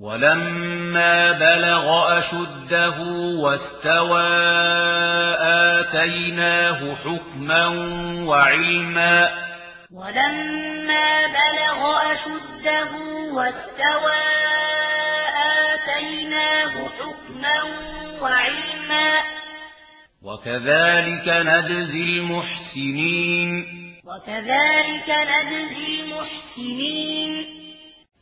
وَلَمَّا بَلَغَ أَشُدَّهُ وَاسْتَوَى آتَيْنَاهُ حُكْمًا وَعِلْمًا وَلَمَّا بَلَغَ أَشُدَّهُ وَاسْتَوَى آتَيْنَاهُ حُكْمًا وَعِلْمًا وَكَذَلِكَ نَجْزِي الْمُحْسِنِينَ وَكَذَلِكَ نَجْزِي الْمُحْسِنِينَ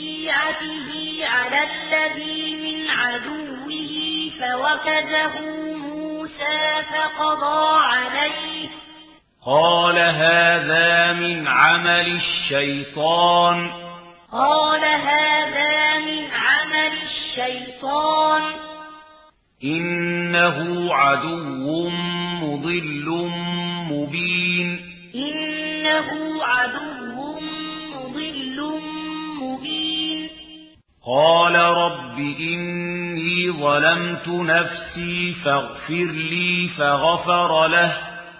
شيعته على الذي من عدوه فوكزه موسى فقضى عليه. قال هذا من عمل الشيطان. قال هذا من عمل الشيطان. إنه عدو مضل مبين. إنه عدو مضل مبين. قال رب إني ظلمت نفسي فاغفر لي فغفر له.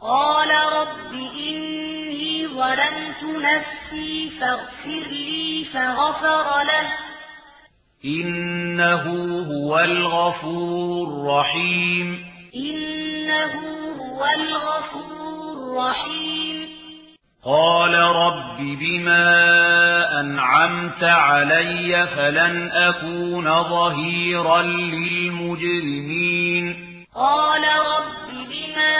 قال رب إني ظلمت نفسي فاغفر لي فغفر له. إنه هو الغفور الرحيم. إنه هو الغفور الرحيم. قال رب بما أنعمت علي فلن أكون ظهيرا للمجرمين. قال رب بما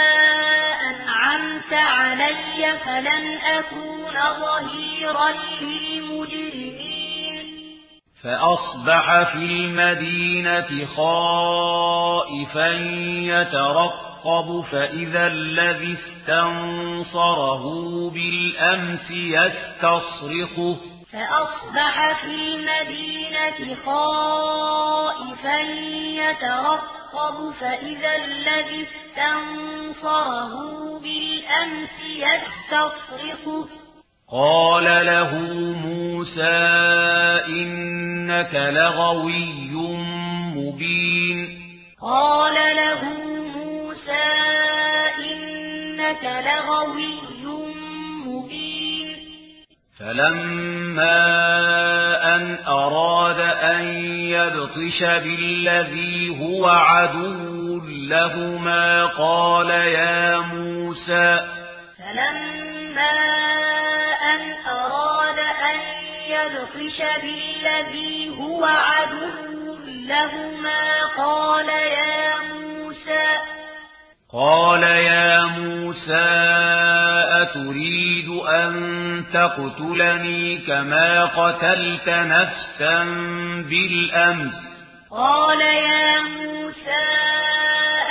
أنعمت علي فلن أكون ظهيرا للمجرمين. فأصبح في المدينة خائفا يترقب يرقب فإذا الذي استنصره بالأمس يستصرخه فأصبح في المدينة خائفا يترقب فإذا الذي استنصره بالأمس يستصرخه قال له موسى إنك لغوي مبين قال له فلما أن أراد أن يبطش بالذي هو عدو لهما قال يا موسى فلما أن أراد أن يبطش بالذي هو عدو لهما قال يا موسى قال يا تقتلني كما قتلت نفسا بالأمس. قال يا موسى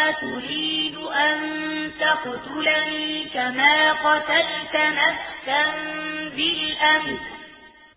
أتريد أن تقتلني كما قتلت نفسا بالأمس؟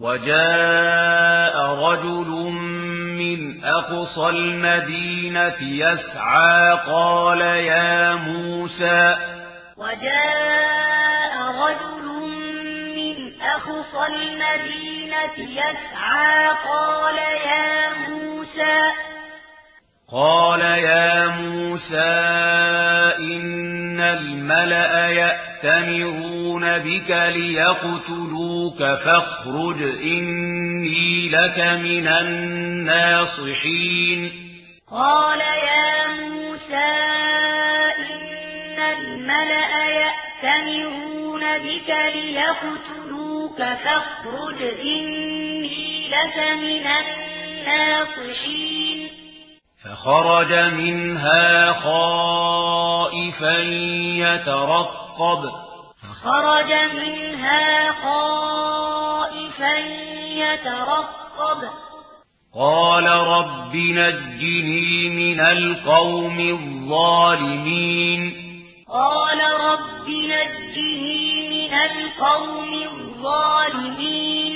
وجاء رجل من أقصى المدينة يسعى قال يا موسى. وجاء رجل من أقصى المدينة يسعى قال يا موسى. قال يا موسى إن الملأ يأتمرون بك ليقتلوا ربك فَخْرُجْ إني لك من الناصحين. قال يا موسى إن الملأ يأتمرون بك ليقتلوك فَخْرُجْ إني لك من الناصحين. فخرج منها خائفا يترقب. خرج منها خائفا يترقب. قال رب نجني من القوم الظالمين. قال رب نجني من القوم الظالمين.